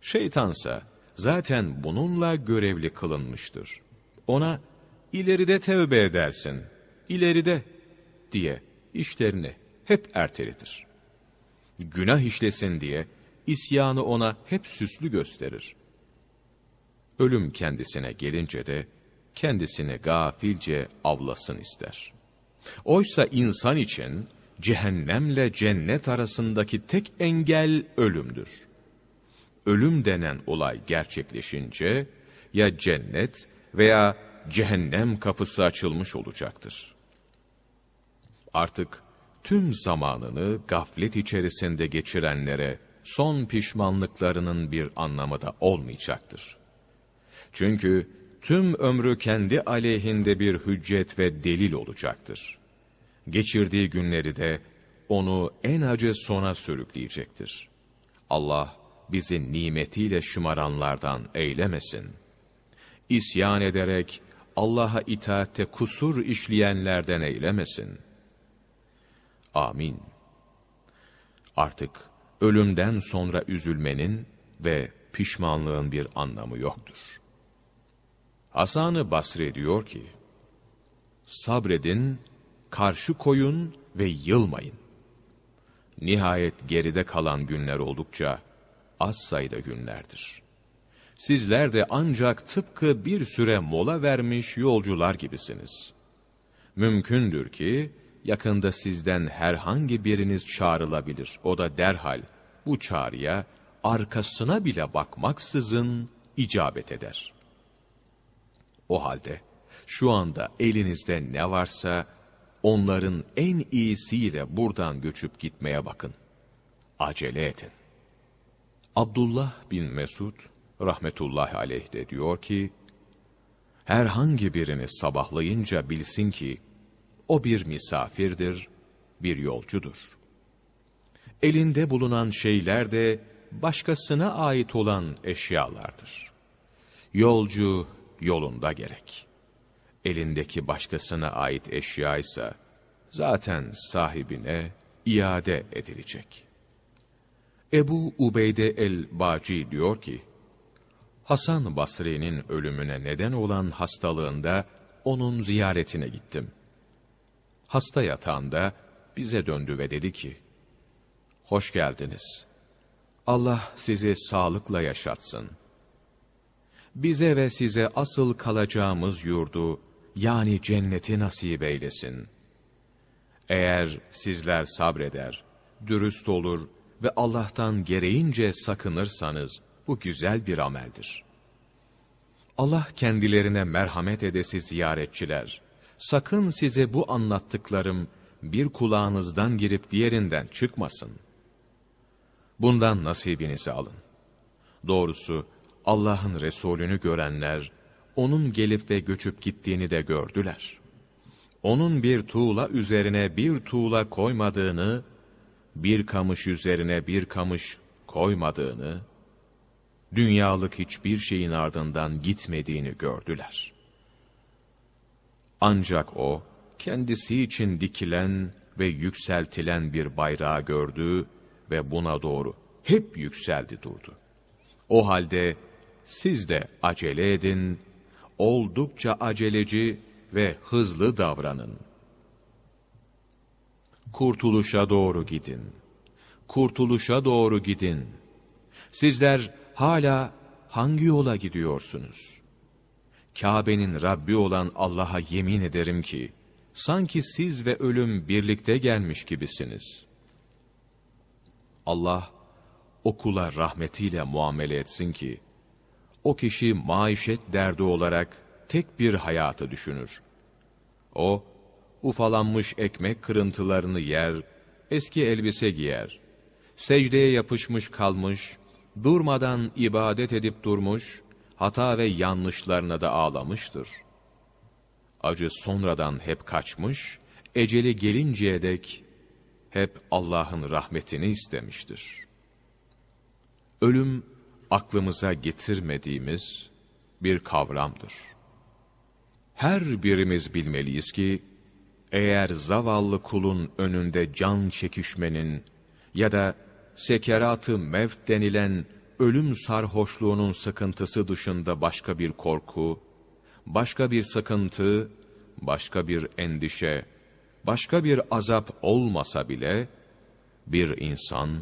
Şeytansa zaten bununla görevli kılınmıştır. Ona ileride tevbe edersin, ileride diye işlerini hep erteletir. Günah işlesin diye isyanı ona hep süslü gösterir. Ölüm kendisine gelince de kendisini gafilce avlasın ister. Oysa insan için cehennemle cennet arasındaki tek engel ölümdür. Ölüm denen olay gerçekleşince ya cennet veya cehennem kapısı açılmış olacaktır. Artık tüm zamanını gaflet içerisinde geçirenlere son pişmanlıklarının bir anlamı da olmayacaktır. Çünkü tüm ömrü kendi aleyhinde bir hüccet ve delil olacaktır. Geçirdiği günleri de onu en acı sona sürükleyecektir. Allah bizi nimetiyle şımaranlardan eylemesin. İsyan ederek Allah'a itaatte kusur işleyenlerden eylemesin. Amin. Artık ölümden sonra üzülmenin ve pişmanlığın bir anlamı yoktur. Hasan-ı Basri diyor ki, Sabredin, karşı koyun ve yılmayın. Nihayet geride kalan günler oldukça az sayıda günlerdir. Sizler de ancak tıpkı bir süre mola vermiş yolcular gibisiniz. Mümkündür ki yakında sizden herhangi biriniz çağrılabilir. O da derhal bu çağrıya arkasına bile bakmaksızın icabet eder. O halde şu anda elinizde ne varsa onların en iyisiyle buradan göçüp gitmeye bakın. Acele edin. Abdullah bin Mesud rahmetullahi aleyh de diyor ki, herhangi birini sabahlayınca bilsin ki, o bir misafirdir, bir yolcudur. Elinde bulunan şeyler de başkasına ait olan eşyalardır. Yolcu yolunda gerek. Elindeki başkasına ait eşya ise zaten sahibine iade edilecek. Ebu Ubeyde el-Baci diyor ki, Hasan Basri'nin ölümüne neden olan hastalığında onun ziyaretine gittim. Hasta yatağında bize döndü ve dedi ki, Hoş geldiniz. Allah sizi sağlıkla yaşatsın. Bize ve size asıl kalacağımız yurdu, yani cenneti nasip eylesin. Eğer sizler sabreder, dürüst olur ve Allah'tan gereğince sakınırsanız, bu güzel bir ameldir. Allah kendilerine merhamet edesi ziyaretçiler, sakın size bu anlattıklarım bir kulağınızdan girip diğerinden çıkmasın. Bundan nasibinizi alın. Doğrusu Allah'ın Resulünü görenler, onun gelip ve göçüp gittiğini de gördüler. Onun bir tuğla üzerine bir tuğla koymadığını, bir kamış üzerine bir kamış koymadığını, dünyalık hiçbir şeyin ardından gitmediğini gördüler. Ancak o, kendisi için dikilen ve yükseltilen bir bayrağı gördü ve buna doğru hep yükseldi durdu. O halde siz de acele edin, oldukça aceleci ve hızlı davranın. Kurtuluşa doğru gidin. Kurtuluşa doğru gidin. Sizler hala hangi yola gidiyorsunuz? Kabe'nin Rabbi olan Allah'a yemin ederim ki, sanki siz ve ölüm birlikte gelmiş gibisiniz. Allah, okula rahmetiyle muamele etsin ki, o kişi maişet derdi olarak tek bir hayatı düşünür. O, ufalanmış ekmek kırıntılarını yer, eski elbise giyer, secdeye yapışmış kalmış, durmadan ibadet edip durmuş, hata ve yanlışlarına da ağlamıştır. Acı sonradan hep kaçmış, eceli gelinceye dek hep Allah'ın rahmetini istemiştir. Ölüm, aklımıza getirmediğimiz bir kavramdır. Her birimiz bilmeliyiz ki, eğer zavallı kulun önünde can çekişmenin ya da sekeratı mevt denilen ölüm sarhoşluğunun sıkıntısı dışında başka bir korku, başka bir sıkıntı, başka bir endişe, başka bir azap olmasa bile, bir insan,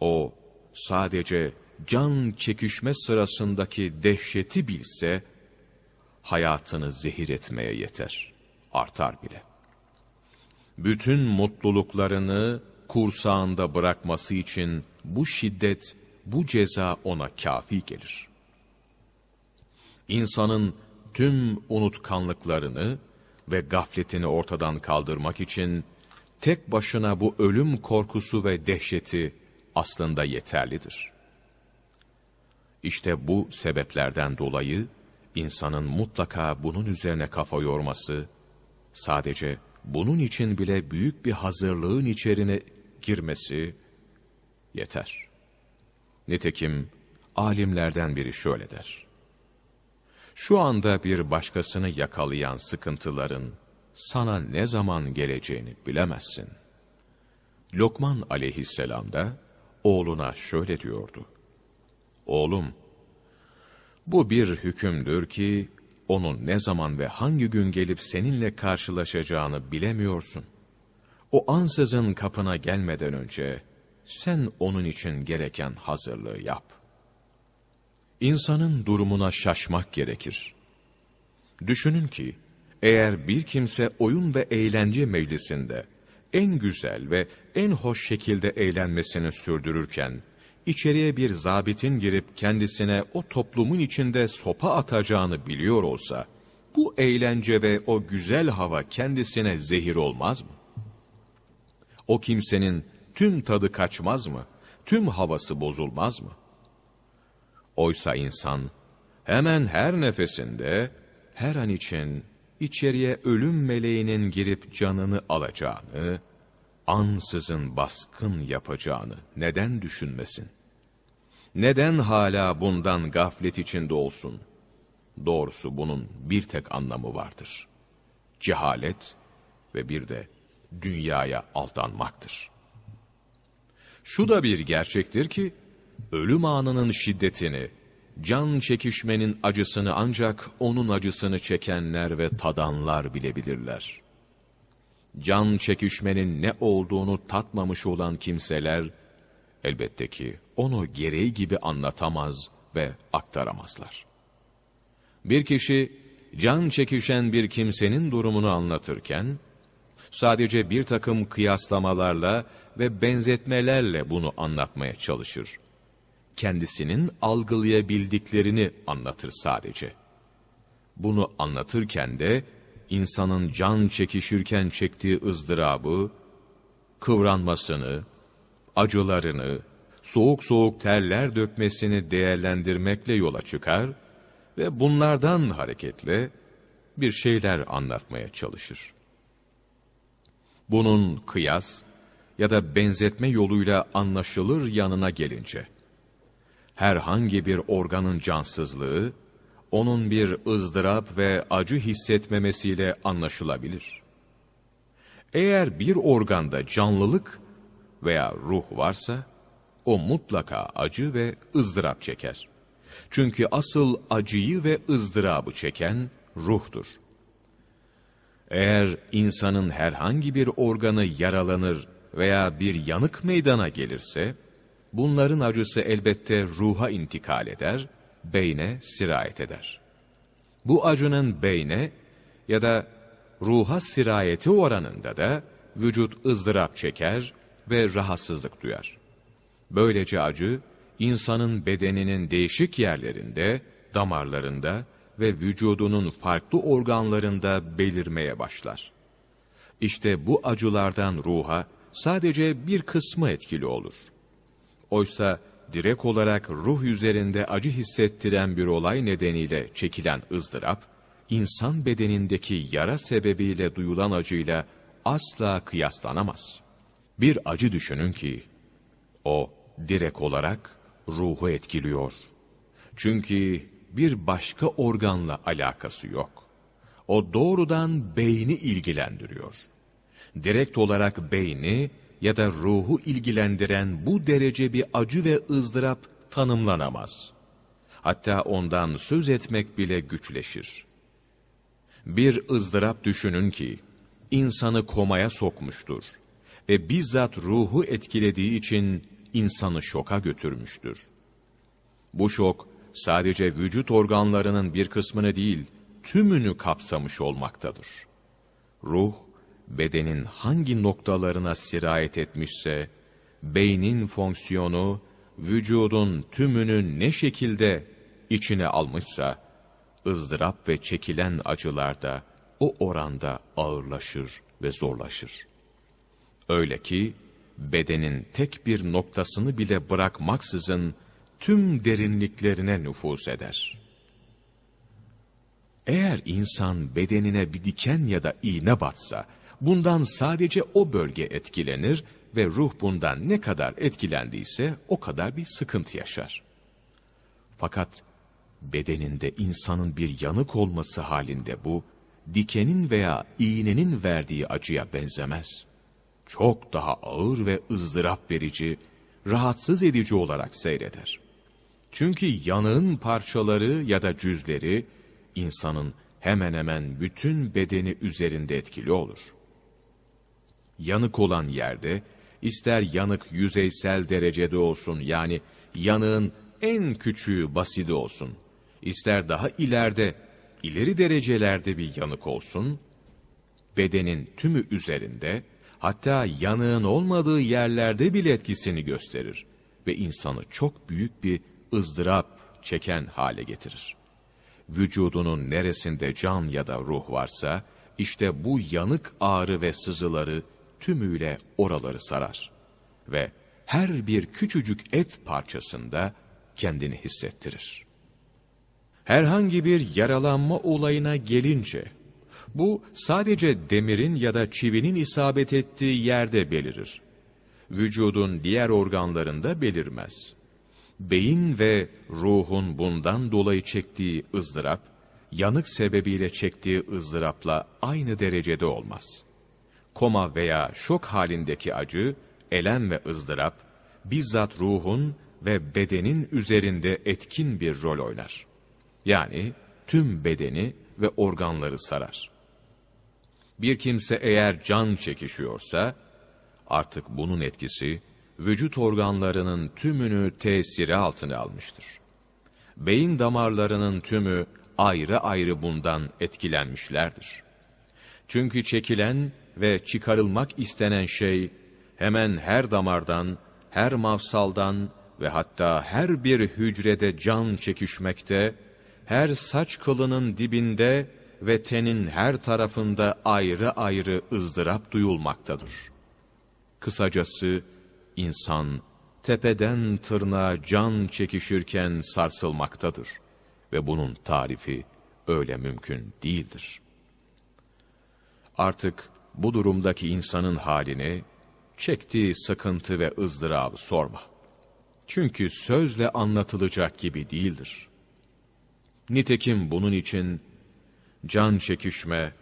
o sadece can çekişme sırasındaki dehşeti bilse, hayatını zehir etmeye yeter, artar bile. Bütün mutluluklarını kursağında bırakması için bu şiddet, bu ceza ona kafi gelir. İnsanın tüm unutkanlıklarını ve gafletini ortadan kaldırmak için tek başına bu ölüm korkusu ve dehşeti aslında yeterlidir. İşte bu sebeplerden dolayı insanın mutlaka bunun üzerine kafa yorması, sadece bunun için bile büyük bir hazırlığın içerine girmesi yeter. Nitekim alimlerden biri şöyle der. Şu anda bir başkasını yakalayan sıkıntıların sana ne zaman geleceğini bilemezsin. Lokman aleyhisselam da oğluna şöyle diyordu. Oğlum, bu bir hükümdür ki onun ne zaman ve hangi gün gelip seninle karşılaşacağını bilemiyorsun. O ansızın kapına gelmeden önce sen onun için gereken hazırlığı yap. İnsanın durumuna şaşmak gerekir. Düşünün ki, eğer bir kimse oyun ve eğlence meclisinde en güzel ve en hoş şekilde eğlenmesini sürdürürken, içeriye bir zabitin girip kendisine o toplumun içinde sopa atacağını biliyor olsa, bu eğlence ve o güzel hava kendisine zehir olmaz mı? O kimsenin tüm tadı kaçmaz mı? Tüm havası bozulmaz mı? Oysa insan hemen her nefesinde, her an için içeriye ölüm meleğinin girip canını alacağını, ansızın baskın yapacağını neden düşünmesin? Neden hala bundan gaflet içinde olsun? Doğrusu bunun bir tek anlamı vardır. Cehalet ve bir de dünyaya aldanmaktır. Şu da bir gerçektir ki, ölüm anının şiddetini, can çekişmenin acısını ancak onun acısını çekenler ve tadanlar bilebilirler. Can çekişmenin ne olduğunu tatmamış olan kimseler, elbette ki onu gereği gibi anlatamaz ve aktaramazlar. Bir kişi, can çekişen bir kimsenin durumunu anlatırken, sadece bir takım kıyaslamalarla ve benzetmelerle bunu anlatmaya çalışır. Kendisinin algılayabildiklerini anlatır sadece. Bunu anlatırken de insanın can çekişirken çektiği ızdırabı, kıvranmasını, acılarını, soğuk soğuk terler dökmesini değerlendirmekle yola çıkar ve bunlardan hareketle bir şeyler anlatmaya çalışır. Bunun kıyas ya da benzetme yoluyla anlaşılır yanına gelince, herhangi bir organın cansızlığı, onun bir ızdırap ve acı hissetmemesiyle anlaşılabilir. Eğer bir organda canlılık veya ruh varsa, o mutlaka acı ve ızdırap çeker. Çünkü asıl acıyı ve ızdırabı çeken ruhtur. Eğer insanın herhangi bir organı yaralanır veya bir yanık meydana gelirse, bunların acısı elbette ruha intikal eder, beyne sirayet eder. Bu acının beyne ya da ruha sirayeti oranında da vücut ızdırap çeker ve rahatsızlık duyar. Böylece acı, insanın bedeninin değişik yerlerinde, damarlarında ve vücudunun farklı organlarında belirmeye başlar. İşte bu acılardan ruha sadece bir kısmı etkili olur. Oysa direkt olarak ruh üzerinde acı hissettiren bir olay nedeniyle çekilen ızdırap, insan bedenindeki yara sebebiyle duyulan acıyla asla kıyaslanamaz. Bir acı düşünün ki, o direkt olarak ruhu etkiliyor. Çünkü bir başka organla alakası yok. O doğrudan beyni ilgilendiriyor. Direkt olarak beyni ya da ruhu ilgilendiren bu derece bir acı ve ızdırap tanımlanamaz. Hatta ondan söz etmek bile güçleşir. Bir ızdırap düşünün ki, insanı komaya sokmuştur ve bizzat ruhu etkilediği için insanı şoka götürmüştür. Bu şok sadece vücut organlarının bir kısmını değil, tümünü kapsamış olmaktadır. Ruh, bedenin hangi noktalarına sirayet etmişse, beynin fonksiyonu, vücudun tümünü ne şekilde içine almışsa, ızdırap ve çekilen acılar da o oranda ağırlaşır ve zorlaşır. Öyle ki, bedenin tek bir noktasını bile bırakmaksızın tüm derinliklerine nüfuz eder. Eğer insan bedenine bir diken ya da iğne batsa, bundan sadece o bölge etkilenir ve ruh bundan ne kadar etkilendiyse o kadar bir sıkıntı yaşar. Fakat bedeninde insanın bir yanık olması halinde bu, dikenin veya iğnenin verdiği acıya benzemez çok daha ağır ve ızdırap verici, rahatsız edici olarak seyreder. Çünkü yanığın parçaları ya da cüzleri insanın hemen hemen bütün bedeni üzerinde etkili olur. Yanık olan yerde, ister yanık yüzeysel derecede olsun yani yanığın en küçüğü basidi olsun, ister daha ileride, ileri derecelerde bir yanık olsun, bedenin tümü üzerinde, hatta yanığın olmadığı yerlerde bile etkisini gösterir ve insanı çok büyük bir ızdırap çeken hale getirir. Vücudunun neresinde can ya da ruh varsa, işte bu yanık ağrı ve sızıları tümüyle oraları sarar. Ve her bir küçücük et parçasında kendini hissettirir. Herhangi bir yaralanma olayına gelince, bu sadece demirin ya da çivinin isabet ettiği yerde belirir. Vücudun diğer organlarında belirmez. Beyin ve ruhun bundan dolayı çektiği ızdırap, yanık sebebiyle çektiği ızdırapla aynı derecede olmaz. Koma veya şok halindeki acı, elem ve ızdırap, bizzat ruhun ve bedenin üzerinde etkin bir rol oynar. Yani tüm bedeni ve organları sarar. Bir kimse eğer can çekişiyorsa, artık bunun etkisi, vücut organlarının tümünü tesiri altına almıştır. Beyin damarlarının tümü ayrı ayrı bundan etkilenmişlerdir. Çünkü çekilen ve çıkarılmak istenen şey, hemen her damardan, her mafsaldan ve hatta her bir hücrede can çekişmekte, her saç kılının dibinde ve tenin her tarafında ayrı ayrı ızdırap duyulmaktadır. Kısacası insan tepeden tırnağa can çekişirken sarsılmaktadır ve bunun tarifi öyle mümkün değildir. Artık bu durumdaki insanın halini, çektiği sıkıntı ve ızdırabı sorma. Çünkü sözle anlatılacak gibi değildir. Nitekim bunun için can çekişme,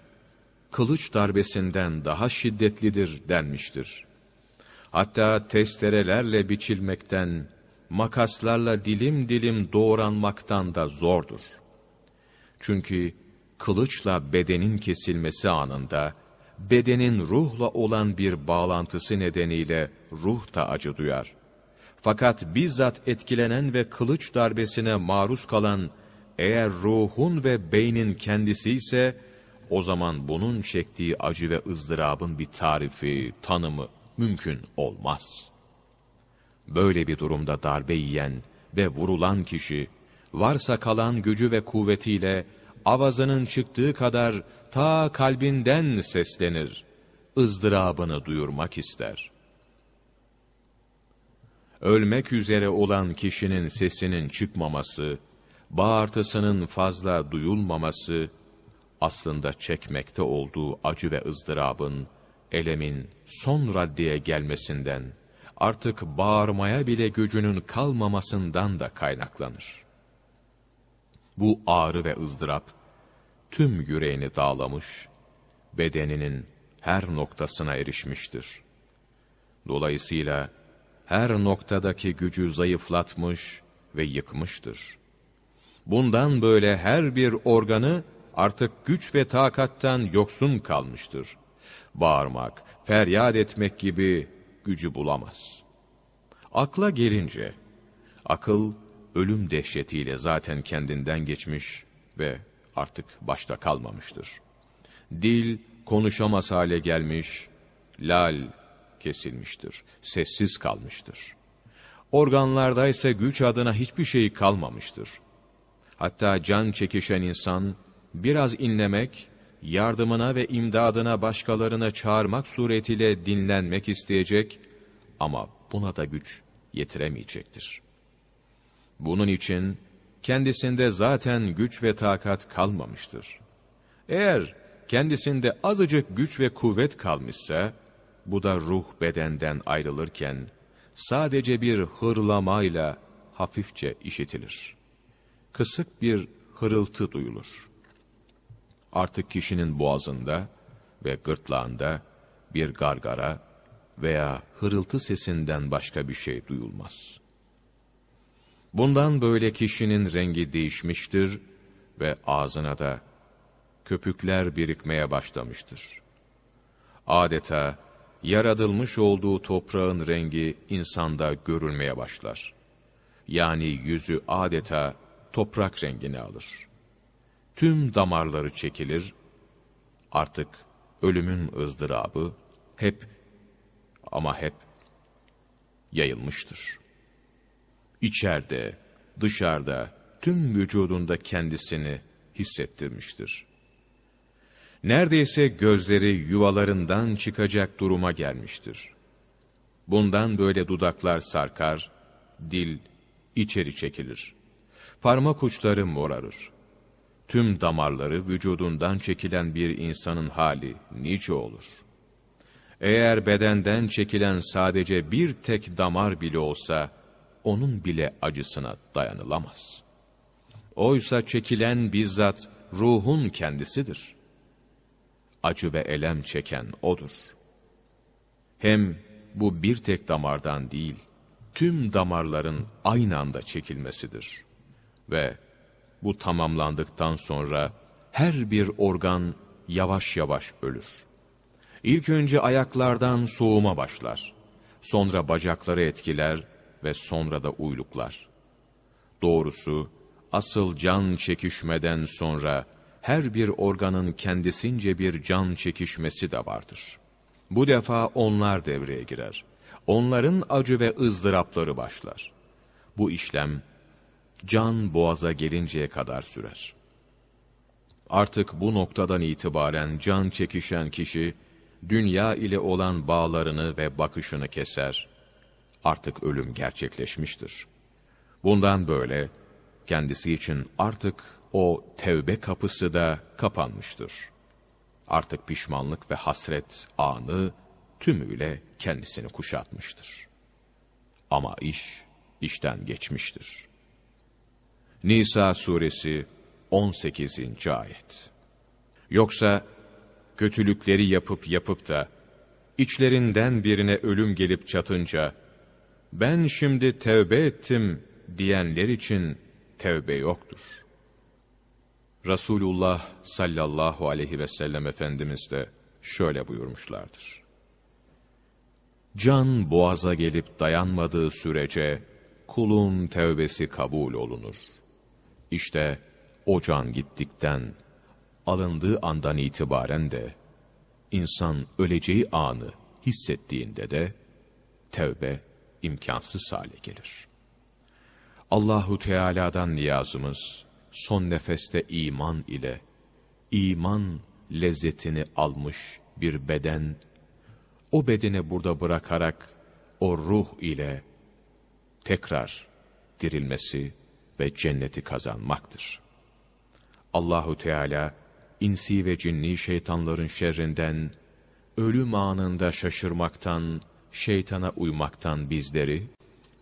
kılıç darbesinden daha şiddetlidir denmiştir. Hatta testerelerle biçilmekten, makaslarla dilim dilim doğranmaktan da zordur. Çünkü kılıçla bedenin kesilmesi anında, bedenin ruhla olan bir bağlantısı nedeniyle ruh da acı duyar. Fakat bizzat etkilenen ve kılıç darbesine maruz kalan eğer ruhun ve beynin kendisi ise o zaman bunun çektiği acı ve ızdırabın bir tarifi, tanımı mümkün olmaz. Böyle bir durumda darbe yiyen ve vurulan kişi varsa kalan gücü ve kuvvetiyle avazının çıktığı kadar ta kalbinden seslenir, ızdırabını duyurmak ister. Ölmek üzere olan kişinin sesinin çıkmaması, bağırtısının fazla duyulmaması, aslında çekmekte olduğu acı ve ızdırabın, elemin son raddeye gelmesinden, artık bağırmaya bile gücünün kalmamasından da kaynaklanır. Bu ağrı ve ızdırap, tüm yüreğini dağlamış, bedeninin her noktasına erişmiştir. Dolayısıyla her noktadaki gücü zayıflatmış ve yıkmıştır. Bundan böyle her bir organı artık güç ve takattan yoksun kalmıştır. Bağırmak, feryat etmek gibi gücü bulamaz. Akla gelince, akıl ölüm dehşetiyle zaten kendinden geçmiş ve artık başta kalmamıştır. Dil konuşamaz hale gelmiş, lal kesilmiştir, sessiz kalmıştır. Organlarda ise güç adına hiçbir şey kalmamıştır. Hatta can çekişen insan biraz inlemek, yardımına ve imdadına başkalarına çağırmak suretiyle dinlenmek isteyecek ama buna da güç yetiremeyecektir. Bunun için kendisinde zaten güç ve takat kalmamıştır. Eğer kendisinde azıcık güç ve kuvvet kalmışsa, bu da ruh bedenden ayrılırken sadece bir hırlamayla hafifçe işitilir. Kısık bir hırıltı duyulur. Artık kişinin boğazında ve gırtlağında bir gargara veya hırıltı sesinden başka bir şey duyulmaz. Bundan böyle kişinin rengi değişmiştir ve ağzına da köpükler birikmeye başlamıştır. Adeta yaratılmış olduğu toprağın rengi insanda görülmeye başlar. Yani yüzü adeta toprak rengini alır. Tüm damarları çekilir, artık ölümün ızdırabı hep ama hep yayılmıştır. İçeride, dışarıda, tüm vücudunda kendisini hissettirmiştir. Neredeyse gözleri yuvalarından çıkacak duruma gelmiştir. Bundan böyle dudaklar sarkar, dil içeri çekilir. Parmak uçları morarır. Tüm damarları vücudundan çekilen bir insanın hali nice olur. Eğer bedenden çekilen sadece bir tek damar bile olsa, onun bile acısına dayanılamaz. Oysa çekilen bizzat ruhun kendisidir. Acı ve elem çeken O'dur. Hem bu bir tek damardan değil, tüm damarların aynı anda çekilmesidir. Ve bu tamamlandıktan sonra her bir organ yavaş yavaş ölür. İlk önce ayaklardan soğuma başlar. Sonra bacakları etkiler ve sonra da uyluklar. Doğrusu asıl can çekişmeden sonra her bir organın kendisince bir can çekişmesi de vardır. Bu defa onlar devreye girer. Onların acı ve ızdırapları başlar. Bu işlem can boğaza gelinceye kadar sürer. Artık bu noktadan itibaren can çekişen kişi, dünya ile olan bağlarını ve bakışını keser. Artık ölüm gerçekleşmiştir. Bundan böyle, kendisi için artık o tevbe kapısı da kapanmıştır. Artık pişmanlık ve hasret anı tümüyle kendisini kuşatmıştır. Ama iş, işten geçmiştir. Nisa suresi 18. ayet Yoksa kötülükleri yapıp yapıp da içlerinden birine ölüm gelip çatınca ben şimdi tevbe ettim diyenler için tevbe yoktur. Resulullah sallallahu aleyhi ve sellem Efendimiz de şöyle buyurmuşlardır. Can boğaza gelip dayanmadığı sürece kulun tevbesi kabul olunur. İşte o gittikten, alındığı andan itibaren de, insan öleceği anı hissettiğinde de, tevbe imkansız hale gelir. Allahu Teala'dan niyazımız, son nefeste iman ile, iman lezzetini almış bir beden, o bedeni burada bırakarak, o ruh ile tekrar dirilmesi ve cenneti kazanmaktır. Allahu Teala insi ve cinni şeytanların şerrinden, ölüm anında şaşırmaktan, şeytana uymaktan bizleri,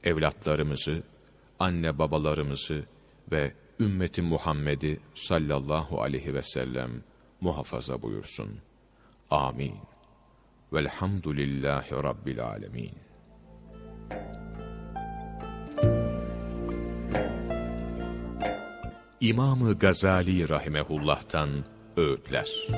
evlatlarımızı, anne babalarımızı ve ümmeti Muhammed'i sallallahu aleyhi ve sellem muhafaza buyursun. Amin. Velhamdülillahi Rabbil alemin. İmamı Gazali rahimehullah'tan öğütler.